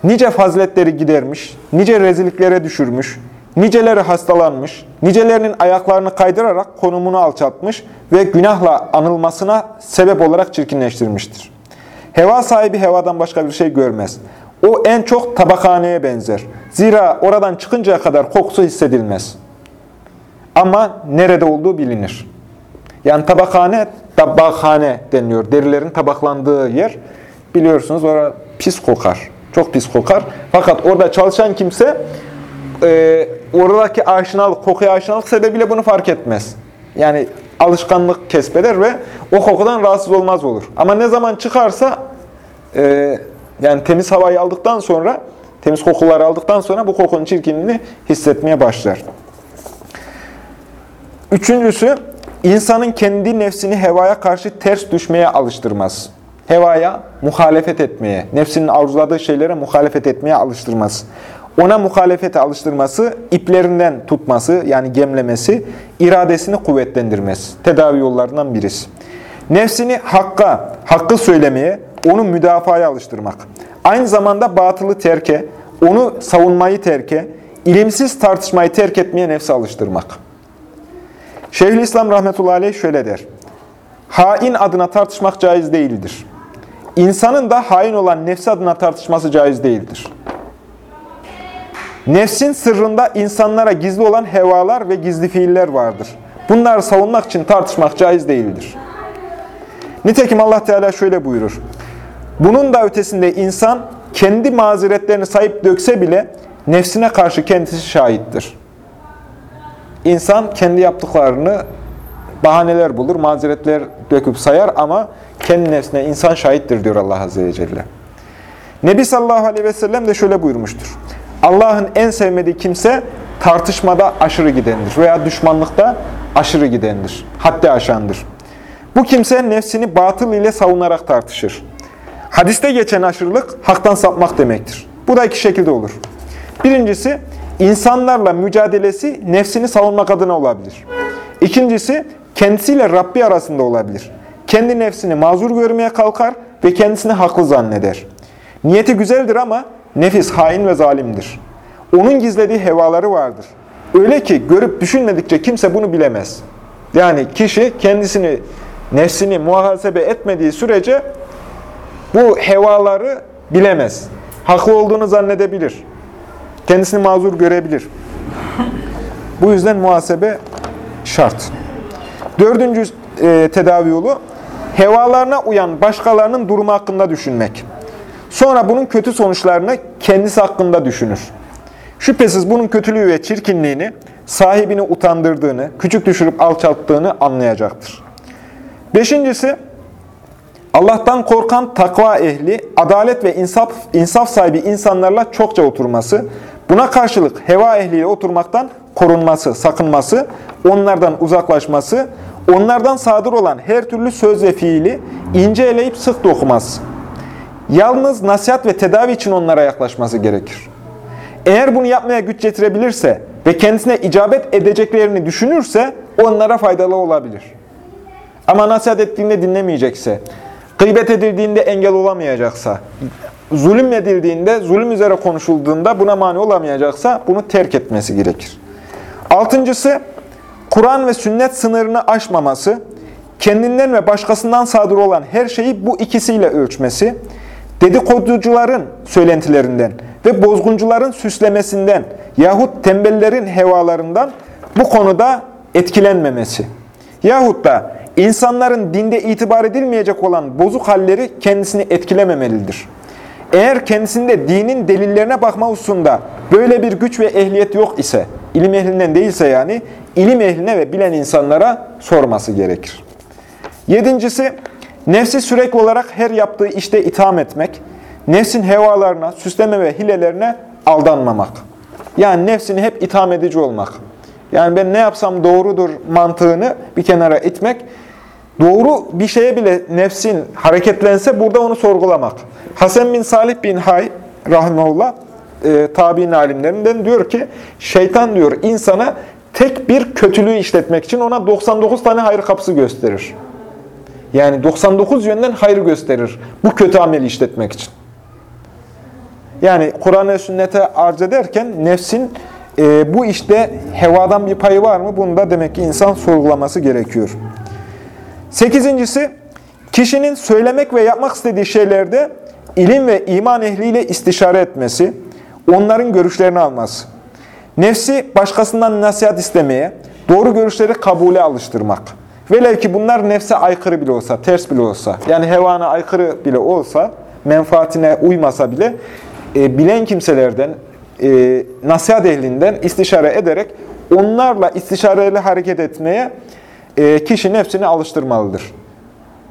Nice faziletleri gidermiş, nice rezilliklere düşürmüş, niceleri hastalanmış, nicelerinin ayaklarını kaydırarak konumunu alçaltmış ve günahla anılmasına sebep olarak çirkinleştirmiştir. Heva sahibi hevadan başka bir şey görmez. O en çok tabakhaneye benzer. Zira oradan çıkıncaya kadar kokusu hissedilmez. Ama nerede olduğu bilinir. Yani tabakhane, tabakhane deniliyor. Derilerin tabaklandığı yer. Biliyorsunuz orada pis kokar. Çok pis kokar. Fakat orada çalışan kimse e, oradaki aşinalık, kokuya aşinalık sebebiyle bunu fark etmez. Yani alışkanlık kesbeder ve o kokudan rahatsız olmaz olur. Ama ne zaman çıkarsa e, yani temiz havayı aldıktan sonra, temiz kokuları aldıktan sonra bu kokunun çirkinliğini hissetmeye başlar. Üçüncüsü, insanın kendi nefsini hevaya karşı ters düşmeye alıştırmaz. Hevaya muhalefet etmeye, nefsinin arzuladığı şeylere muhalefet etmeye alıştırmaz. Ona muhalefete alıştırması, iplerinden tutması yani gemlemesi, iradesini kuvvetlendirmesi. Tedavi yollarından birisi. Nefsini hakka, hakkı söylemeye, onu müdafaya alıştırmak. Aynı zamanda batılı terke, onu savunmayı terke, ilimsiz tartışmayı terk etmeye nefsi alıştırmak. Şeyhülislam rahmetullahi aleyh şöyle der. Hain adına tartışmak caiz değildir. İnsanın da hain olan nefsi adına tartışması caiz değildir. Nefsin sırrında insanlara gizli olan hevalar ve gizli fiiller vardır. Bunları savunmak için tartışmak caiz değildir. Nitekim Allah Teala şöyle buyurur. Bunun da ötesinde insan kendi mazeretlerini sayıp dökse bile nefsine karşı kendisi şahittir. İnsan kendi yaptıklarını bahaneler bulur, mazeretler döküp sayar ama kendi nefsine insan şahittir diyor Allah Azze ve Celle. Nebi sallallahu aleyhi ve sellem de şöyle buyurmuştur. Allah'ın en sevmediği kimse tartışmada aşırı gidendir veya düşmanlıkta aşırı gidendir, haddi aşandır. Bu kimse nefsini batıl ile savunarak tartışır. Hadiste geçen aşırılık haktan sapmak demektir. Bu da iki şekilde olur. Birincisi, insanlarla mücadelesi nefsini savunmak adına olabilir. İkincisi, kendisiyle Rabbi arasında olabilir. Kendi nefsini mazur görmeye kalkar ve kendisini haklı zanneder. Niyeti güzeldir ama nefis hain ve zalimdir. Onun gizlediği hevaları vardır. Öyle ki görüp düşünmedikçe kimse bunu bilemez. Yani kişi kendisini, nefsini muhasebe etmediği sürece bu hevaları bilemez. Haklı olduğunu zannedebilir. Kendisini mazur görebilir. Bu yüzden muhasebe şart. Dördüncü e, tedavi yolu, hevalarına uyan başkalarının durumu hakkında düşünmek. Sonra bunun kötü sonuçlarını kendisi hakkında düşünür. Şüphesiz bunun kötülüğü ve çirkinliğini, sahibini utandırdığını, küçük düşürüp alçalttığını anlayacaktır. Beşincisi, Allah'tan korkan takva ehli, adalet ve insaf, insaf sahibi insanlarla çokça oturması, buna karşılık heva ehliyle oturmaktan korunması, sakınması, onlardan uzaklaşması, onlardan sadır olan her türlü söz ve fiili ince eleyip sık dokuması. Yalnız nasihat ve tedavi için onlara yaklaşması gerekir. Eğer bunu yapmaya güç getirebilirse ve kendisine icabet edeceklerini düşünürse onlara faydalı olabilir. Ama nasihat ettiğinde dinlemeyecekse, gıybet edildiğinde engel olamayacaksa, zulüm edildiğinde, zulüm üzere konuşulduğunda buna mani olamayacaksa bunu terk etmesi gerekir. Altıncısı, Kur'an ve sünnet sınırını aşmaması, kendinden ve başkasından sadır olan her şeyi bu ikisiyle ölçmesi, dedikoducuların söylentilerinden ve bozguncuların süslemesinden yahut tembellerin hevalarından bu konuda etkilenmemesi. Yahut da insanların dinde itibar edilmeyecek olan bozuk halleri kendisini etkilememelidir. Eğer kendisinde dinin delillerine bakma hususunda böyle bir güç ve ehliyet yok ise, ilim ehlinden değilse yani, ilim ehline ve bilen insanlara sorması gerekir. Yedincisi, nefsi sürekli olarak her yaptığı işte itham etmek, nefsin hevalarına, süsleme ve hilelerine aldanmamak. Yani nefsini hep itham edici olmak. Yani ben ne yapsam doğrudur mantığını bir kenara itmek, doğru bir şeye bile nefsin hareketlense burada onu sorgulamak. Hasan bin Salih bin Hay, rahmetullah, e, tabi'in alimlerinden diyor ki, şeytan diyor insana tek bir kötülüğü işletmek için ona 99 tane hayır kapısı gösterir. Yani 99 yönden hayır gösterir bu kötü ameli işletmek için. Yani Kur'an ve sünnete arz ederken nefsin e, bu işte hevadan bir payı var mı? Bunu da demek ki insan sorgulaması gerekiyor. Sekizincisi, kişinin söylemek ve yapmak istediği şeylerde ilim ve iman ehliyle istişare etmesi, onların görüşlerini alması. Nefsi başkasından nasihat istemeye, doğru görüşleri kabule alıştırmak. Velev ki bunlar nefse aykırı bile olsa, ters bile olsa, yani hevana aykırı bile olsa, menfaatine uymasa bile, e, bilen kimselerden, e, nasihat ehlinden istişare ederek onlarla istişareli hareket etmeye e, kişi nefsini alıştırmalıdır.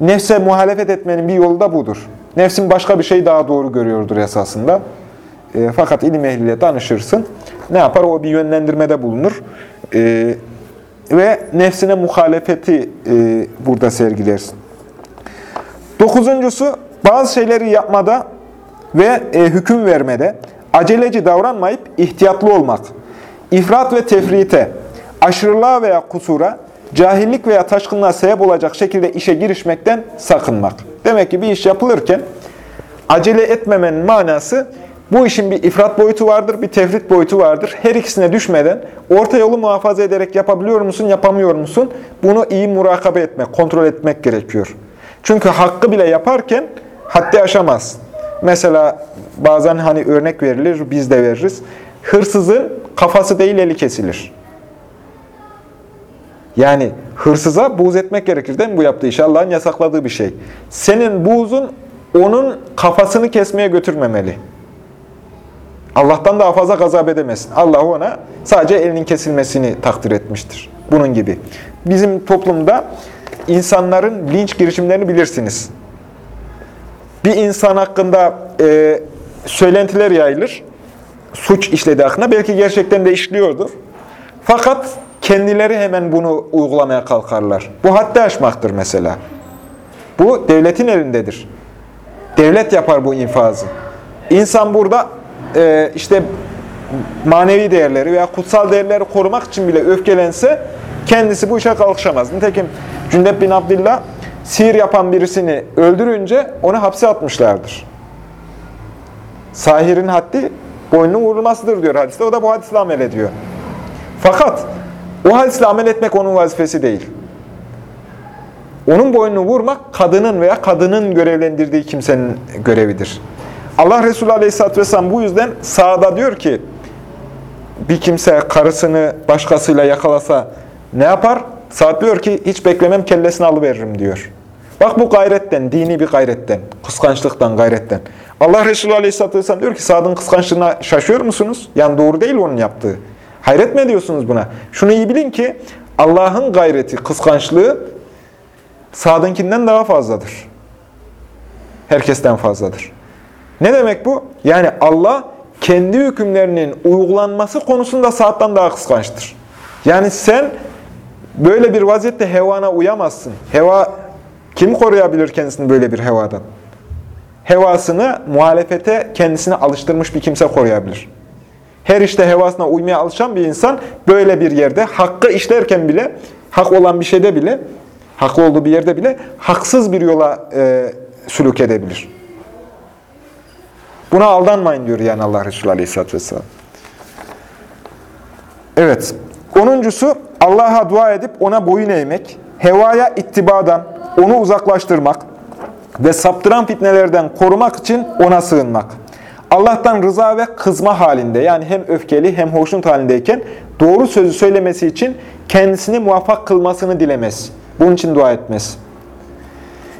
Nefse muhalefet etmenin bir yolu da budur. Nefsin başka bir şey daha doğru görüyordur esasında. E, fakat ilim ehliyle danışırsın. Ne yapar? O bir yönlendirmede bulunur. E, ve nefsine muhalefeti e, burada sergilersin. Dokuzuncusu, bazı şeyleri yapmada ve e, hüküm vermede aceleci davranmayıp ihtiyatlı olmak. İfrat ve tefrite, aşırılığa veya kusura, cahillik veya taşkınlığa sebep olacak şekilde işe girişmekten sakınmak. Demek ki bir iş yapılırken acele etmemenin manası bu işin bir ifrat boyutu vardır, bir tefrit boyutu vardır. Her ikisine düşmeden orta yolu muhafaza ederek yapabiliyor musun, yapamıyor musun? Bunu iyi murakabe etmek, kontrol etmek gerekiyor. Çünkü hakkı bile yaparken haddi aşamaz. Mesela bazen hani örnek verilir, biz de veririz. Hırsızın kafası değil eli kesilir. Yani hırsıza buğz etmek gerekir değil mi bu yaptığı iş? Allah'ın yasakladığı bir şey. Senin buğzun onun kafasını kesmeye götürmemeli. Allah'tan daha fazla gazap edemesin. Allah ona sadece elinin kesilmesini takdir etmiştir. Bunun gibi. Bizim toplumda insanların linç girişimlerini bilirsiniz. Bir insan hakkında e, söylentiler yayılır. Suç işledi hakkında. Belki gerçekten de işliyordur. Fakat kendileri hemen bunu uygulamaya kalkarlar. Bu haddi aşmaktır mesela. Bu devletin elindedir. Devlet yapar bu infazı. İnsan burada e, işte manevi değerleri veya kutsal değerleri korumak için bile öfkelense kendisi bu işe kalkışamaz. Nitekim Cündep bin Abdillah sihir yapan birisini öldürünce onu hapse atmışlardır. Sahirin haddi boynunun vurulmasıdır diyor hadiste. O da bu hadisle amel ediyor. Fakat o hadisle amel etmek onun vazifesi değil. Onun boynunu vurmak kadının veya kadının görevlendirdiği kimsenin görevidir. Allah Resulü Aleyhisselatü Vesselam bu yüzden sağda diyor ki bir kimse karısını başkasıyla yakalasa ne yapar? Saat diyor ki hiç beklemem kellesini alıveririm diyor. Bak bu gayretten, dini bir gayretten, kıskançlıktan, gayretten. Allah Resulü Aleyhisselatü Vesselam diyor ki Sad'ın kıskançlığına şaşıyor musunuz? Yani doğru değil onun yaptığı. Hayret mi ediyorsunuz buna? Şunu iyi bilin ki Allah'ın gayreti, kıskançlığı Sad'ınkinden daha fazladır. Herkesten fazladır. Ne demek bu? Yani Allah kendi hükümlerinin uygulanması konusunda Sad'dan daha kıskançtır. Yani sen böyle bir vaziyette hevana uyamazsın. Heva kim koruyabilir kendisini böyle bir hevadan? Hevasını muhalefete kendisine alıştırmış bir kimse koruyabilir. Her işte hevasına uymaya alışan bir insan böyle bir yerde hakkı işlerken bile, hak olan bir şeyde bile, haklı olduğu bir yerde bile haksız bir yola e, sülük edebilir. Buna aldanmayın diyor yani Allah Resulü Aleyhisselatü Vesselam. Evet. Onuncusu Allah'a dua edip ona boyun eğmek, hevaya ittibadan onu uzaklaştırmak ve saptıran fitnelerden korumak için ona sığınmak. Allah'tan rıza ve kızma halinde yani hem öfkeli hem hoşnut halindeyken doğru sözü söylemesi için kendisini muvaffak kılmasını dilemez. Bunun için dua etmez.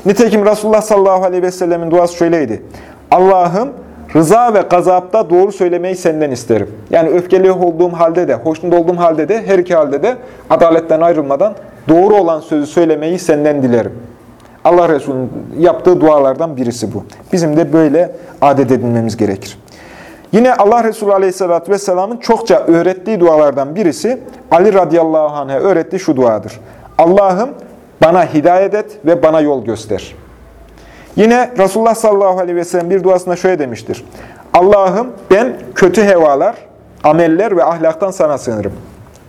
Nitekim Resulullah sallallahu aleyhi ve sellemin duası şöyleydi. Allah'ım rıza ve gazapta doğru söylemeyi senden isterim. Yani öfkeli olduğum halde de, hoşnut olduğum halde de, her iki halde de adaletten ayrılmadan doğru olan sözü söylemeyi senden dilerim. Allah Resulü'nün yaptığı dualardan birisi bu. Bizim de böyle adet edinmemiz gerekir. Yine Allah Resulü Aleyhisselatü Vesselam'ın çokça öğrettiği dualardan birisi Ali radıyallahu anh'a öğrettiği şu duadır. Allah'ım bana hidayet et ve bana yol göster. Yine Resulullah sallallahu aleyhi ve sellem bir duasında şöyle demiştir. Allah'ım ben kötü hevalar, ameller ve ahlaktan sana sığınırım.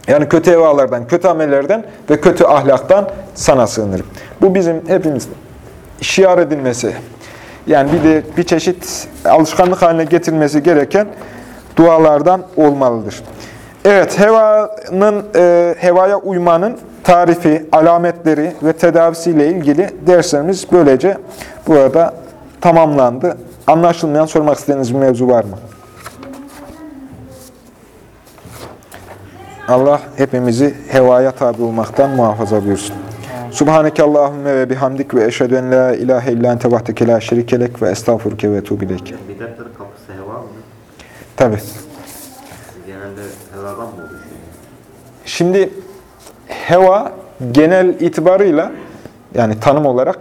Yani kötü hevalardan, kötü amellerden ve kötü ahlaktan sana sığınırım. Bu bizim hepimiz şiar edilmesi, yani bir de bir çeşit alışkanlık haline getirilmesi gereken dualardan olmalıdır. Evet, hevanın, e, hevaya uymanın tarifi, alametleri ve tedavisiyle ilgili derslerimiz böylece burada tamamlandı. Anlaşılmayan sormak istediğiniz bir mevzu var mı? Allah hepimizi hevaya tabi olmaktan muhafaza buyursun. Subhaneke Allahümme ve bihamdik ve eşhedü en la ilahe illa ente vahdeke la şerikelek ve estağfurke ve tuğbilek. Bidatların kapısı heva mı? Tabi. Genelde hevadan mı oluşuyor? Şimdi heva genel itibarıyla yani tanım olarak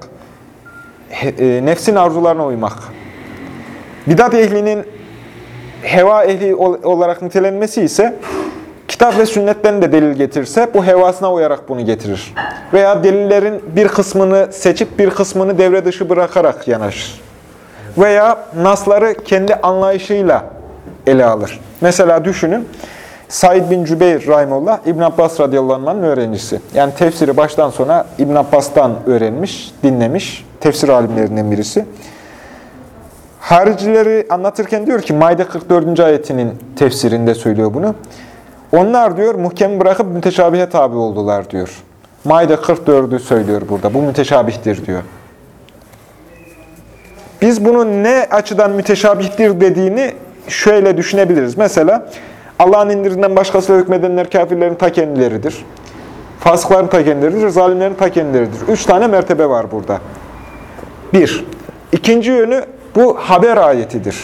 e, nefsin arzularına uymak. Bidat ehlinin heva ehli ol- olarak nitelenmesi ise kitap ve sünnetten de delil getirse bu hevasına uyarak bunu getirir. Veya delillerin bir kısmını seçip bir kısmını devre dışı bırakarak yanaşır. Veya nasları kendi anlayışıyla ele alır. Mesela düşünün, Said bin Cübeyr Rahimullah, İbn Abbas radıyallahu anh'ın öğrencisi. Yani tefsiri baştan sona İbn Abbas'tan öğrenmiş, dinlemiş, tefsir alimlerinden birisi. Haricileri anlatırken diyor ki, Maide 44. ayetinin tefsirinde söylüyor bunu. Onlar diyor, muhkemi bırakıp müteşabihe tabi oldular diyor. Maide 44'ü söylüyor burada, bu müteşabihtir diyor. Biz bunun ne açıdan müteşabihtir dediğini şöyle düşünebiliriz. Mesela Allah'ın indirinden başkasıyla hükmedenler kafirlerin ta kendileridir. fasıkların ta kendileridir, zalimlerin ta kendileridir. Üç tane mertebe var burada. Bir. İkinci yönü bu haber ayetidir.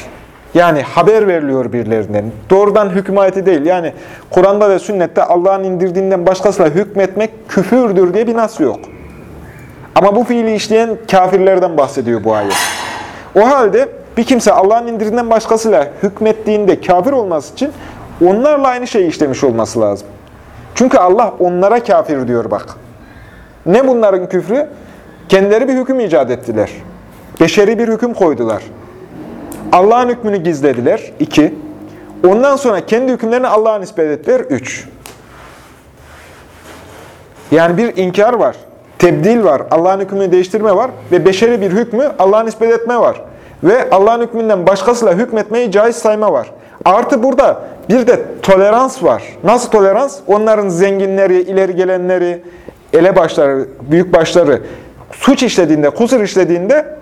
Yani haber veriliyor birilerinden. Doğrudan hüküm ayeti değil. Yani Kur'an'da ve sünnette Allah'ın indirdiğinden başkasıyla hükmetmek küfürdür diye bir nas yok. Ama bu fiili işleyen kafirlerden bahsediyor bu ayet. O halde bir kimse Allah'ın indirdiğinden başkasıyla hükmettiğinde kafir olması için onlarla aynı şeyi işlemiş olması lazım. Çünkü Allah onlara kafir diyor bak. Ne bunların küfrü? Kendileri bir hüküm icat ettiler. Beşeri bir hüküm koydular. Allah'ın hükmünü gizlediler. iki. Ondan sonra kendi hükümlerini Allah'a nispet ettiler. Üç. Yani bir inkar var. Tebdil var. Allah'ın hükmünü değiştirme var. Ve beşeri bir hükmü Allah'a nispet etme var. Ve Allah'ın hükmünden başkasıyla hükmetmeyi caiz sayma var. Artı burada bir de tolerans var. Nasıl tolerans? Onların zenginleri, ileri gelenleri, elebaşları, büyükbaşları suç işlediğinde, kusur işlediğinde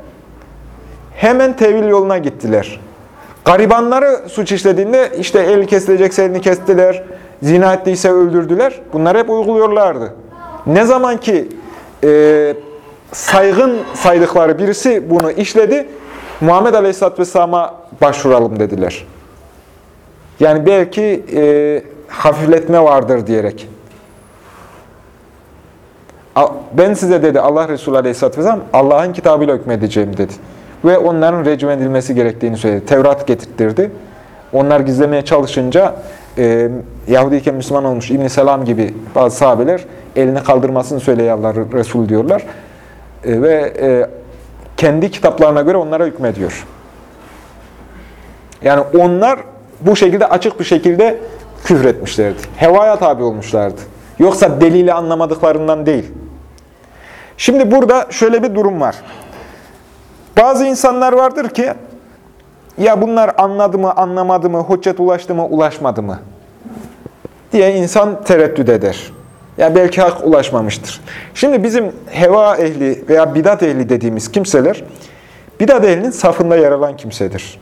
hemen tevil yoluna gittiler. Garibanları suç işlediğinde işte el kesilecekse elini kestiler, zina ettiyse öldürdüler. Bunları hep uyguluyorlardı. Ne zaman ki e, saygın saydıkları birisi bunu işledi, Muhammed Aleyhisselatü Vesselam'a başvuralım dediler. Yani belki e, hafifletme vardır diyerek. Ben size dedi Allah Resulü Aleyhisselatü Vesselam Allah'ın kitabıyla hükmedeceğim dedi. Ve onların rejim edilmesi gerektiğini söyledi. Tevrat getirtirdi. Onlar gizlemeye çalışınca e, Yahudiyken Müslüman olmuş İbn Selam gibi bazı sahabeler elini kaldırmasını söyleye Allah Resul diyorlar. E, ve e, kendi kitaplarına göre onlara hükmediyor. Yani onlar bu şekilde açık bir şekilde küfretmişlerdi. Hevaya tabi olmuşlardı. Yoksa deliyle anlamadıklarından değil. Şimdi burada şöyle bir durum var. Bazı insanlar vardır ki, ya bunlar anladı mı, anlamadı mı, hüccet ulaştı mı, ulaşmadı mı diye insan tereddüt eder. Ya belki hak ulaşmamıştır. Şimdi bizim heva ehli veya bidat ehli dediğimiz kimseler, bidat ehlinin safında yer alan kimsedir.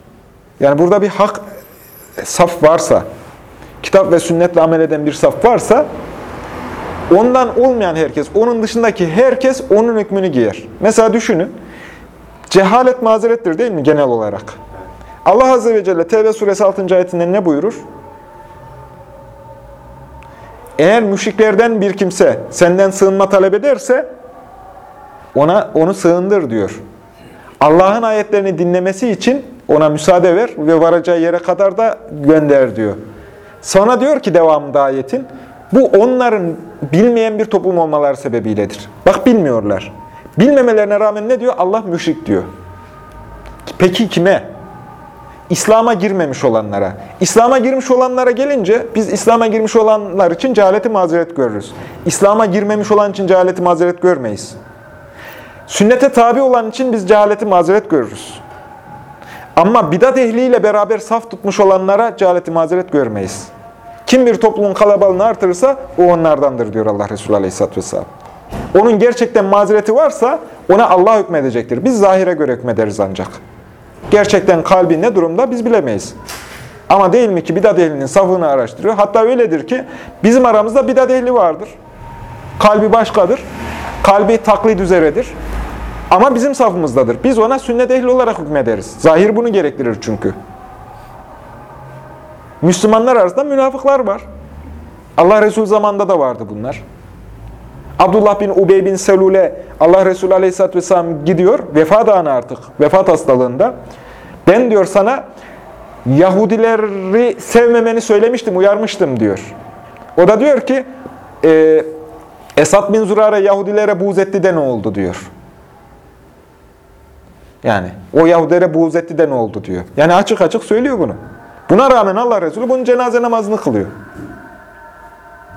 Yani burada bir hak saf varsa, kitap ve sünnetle amel eden bir saf varsa, ondan olmayan herkes, onun dışındaki herkes onun hükmünü giyer. Mesela düşünün, cehalet mazerettir değil mi genel olarak? Allah Azze ve Celle Tevbe suresi 6. ayetinde ne buyurur? Eğer müşriklerden bir kimse senden sığınma talep ederse ona onu sığındır diyor. Allah'ın ayetlerini dinlemesi için ona müsaade ver ve varacağı yere kadar da gönder diyor. Sonra diyor ki devamında ayetin, bu onların bilmeyen bir toplum olmaları sebebiyledir. Bak bilmiyorlar. Bilmemelerine rağmen ne diyor? Allah müşrik diyor. Peki kime? İslam'a girmemiş olanlara. İslam'a girmiş olanlara gelince biz İslam'a girmiş olanlar için cehaleti mazeret görürüz. İslam'a girmemiş olan için cehaleti mazeret görmeyiz. Sünnete tabi olan için biz cehaleti mazeret görürüz. Ama bidat ehliyle beraber saf tutmuş olanlara cehaleti mazeret görmeyiz. Kim bir toplumun kalabalığını artırırsa o onlardandır diyor Allah Resulü Aleyhisselatü Vesselam. Onun gerçekten mazereti varsa ona Allah hükmedecektir. Biz zahire göre hükmederiz ancak. Gerçekten kalbi ne durumda biz bilemeyiz. Ama değil mi ki bidat ehlinin safını araştırıyor. Hatta öyledir ki bizim aramızda bidat ehli vardır. Kalbi başkadır. Kalbi taklit üzeredir. Ama bizim safımızdadır. Biz ona sünnet ehli olarak hükmederiz. Zahir bunu gerektirir çünkü. Müslümanlar arasında münafıklar var. Allah Resulü zamanında da vardı bunlar. Abdullah bin Ubey bin Selule Allah Resulü Aleyhisselatü Vesselam gidiyor. Vefat anı artık. Vefat hastalığında. Ben diyor sana Yahudileri sevmemeni söylemiştim, uyarmıştım diyor. O da diyor ki e, Esad bin Zurare Yahudilere buğz etti de ne oldu diyor. Yani o Yahudilere buğz etti de ne oldu diyor. Yani açık açık söylüyor bunu. Buna rağmen Allah Resulü bunun cenaze namazını kılıyor.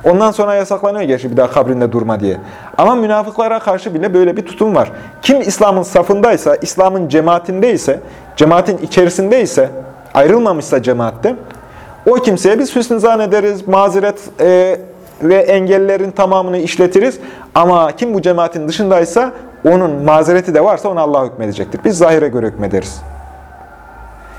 Ondan sonra yasaklanıyor gerçi bir daha kabrinde durma diye. Ama münafıklara karşı bile böyle bir tutum var. Kim İslam'ın safındaysa, İslam'ın cemaatindeyse, cemaatin içerisindeyse, ayrılmamışsa cemaatten, o kimseye biz hüsnü zannederiz, mazeret e, ve engellerin tamamını işletiriz. Ama kim bu cemaatin dışındaysa, onun mazereti de varsa ona Allah hükmedecektir. Biz zahire göre hükmederiz.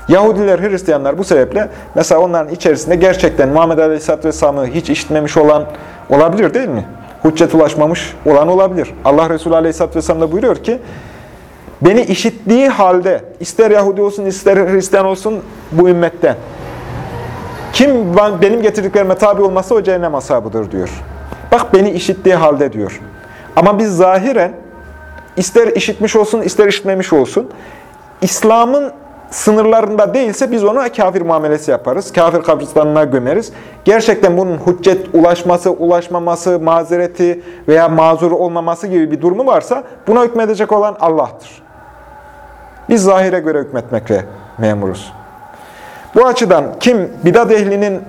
Yahudiler, Hristiyanlar bu sebeple mesela onların içerisinde gerçekten Muhammed Aleyhisselatü Vesselam'ı hiç işitmemiş olan olabilir değil mi? hüccet ulaşmamış olan olabilir. Allah Resulü Aleyhisselatü Vesselam da buyuruyor ki, beni işittiği halde, ister Yahudi olsun, ister Hristiyan olsun bu ümmetten, kim ben- benim getirdiklerime tabi olmazsa o cehennem ashabıdır diyor. Bak beni işittiği halde diyor. Ama biz zahiren ister işitmiş olsun ister işitmemiş olsun İslam'ın sınırlarında değilse biz ona kafir muamelesi yaparız. Kafir kabristanına gömeriz. Gerçekten bunun hüccet ulaşması, ulaşmaması, mazereti veya mazur olmaması gibi bir durumu varsa buna hükmedecek olan Allah'tır. Biz zahire göre hükmetmekle memuruz. Bu açıdan kim bidat ehlinin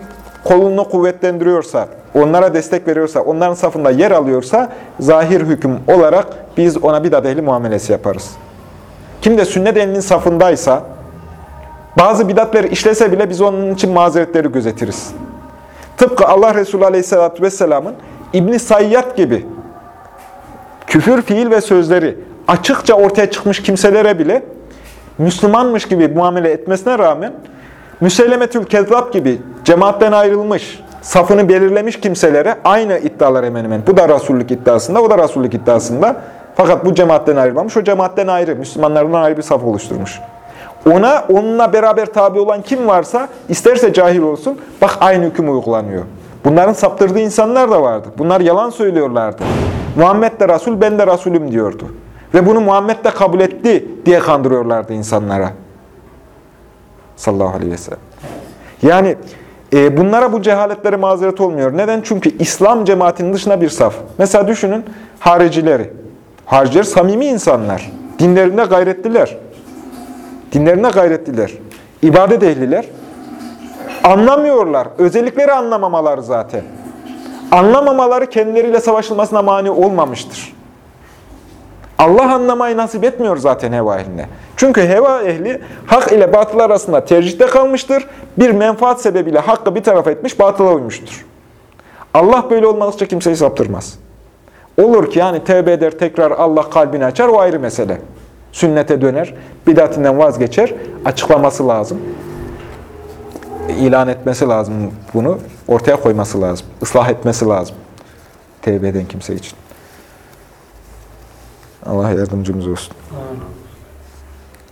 kolunu kuvvetlendiriyorsa, onlara destek veriyorsa, onların safında yer alıyorsa zahir hüküm olarak biz ona bidat ehli muamelesi yaparız. Kim de sünnet ehlinin safındaysa, bazı bidatleri işlese bile biz onun için mazeretleri gözetiriz. Tıpkı Allah Resulü Aleyhisselatü Vesselam'ın İbn-i Sayyad gibi küfür fiil ve sözleri açıkça ortaya çıkmış kimselere bile Müslümanmış gibi muamele etmesine rağmen Müsellemetül Kezzab gibi cemaatten ayrılmış, safını belirlemiş kimselere aynı iddialar hemen hemen. Bu da Resullük iddiasında, o da Resullük iddiasında. Fakat bu cemaatten ayrılmamış, o cemaatten ayrı, Müslümanlardan ayrı bir saf oluşturmuş. Ona, onunla beraber tabi olan kim varsa, isterse cahil olsun, bak aynı hüküm uygulanıyor. Bunların saptırdığı insanlar da vardı. Bunlar yalan söylüyorlardı. Muhammed de Resul, ben de Resulüm diyordu. Ve bunu Muhammed de kabul etti diye kandırıyorlardı insanlara. Sallallahu aleyhi ve sellem. Yani e, bunlara bu cehaletlere mazeret olmuyor. Neden? Çünkü İslam cemaatinin dışına bir saf. Mesela düşünün haricileri. Hariciler samimi insanlar. Dinlerinde gayretliler. Dinlerinde gayretliler. İbadet ehliler. Anlamıyorlar. Özellikleri anlamamaları zaten. Anlamamaları kendileriyle savaşılmasına mani olmamıştır. Allah anlamayı nasip etmiyor zaten heva ehline. Çünkü heva ehli hak ile batıl arasında tercihte kalmıştır. Bir menfaat sebebiyle hakkı bir tarafa etmiş, batıla uymuştur. Allah böyle olmadıkça kimseyi saptırmaz. Olur ki yani tevbe eder, tekrar Allah kalbini açar, o ayrı mesele. Sünnete döner, bidatinden vazgeçer, açıklaması lazım. İlan etmesi lazım bunu, ortaya koyması lazım, ıslah etmesi lazım. Tevbe eden kimse için. Allah yardımcımız olsun. Amin.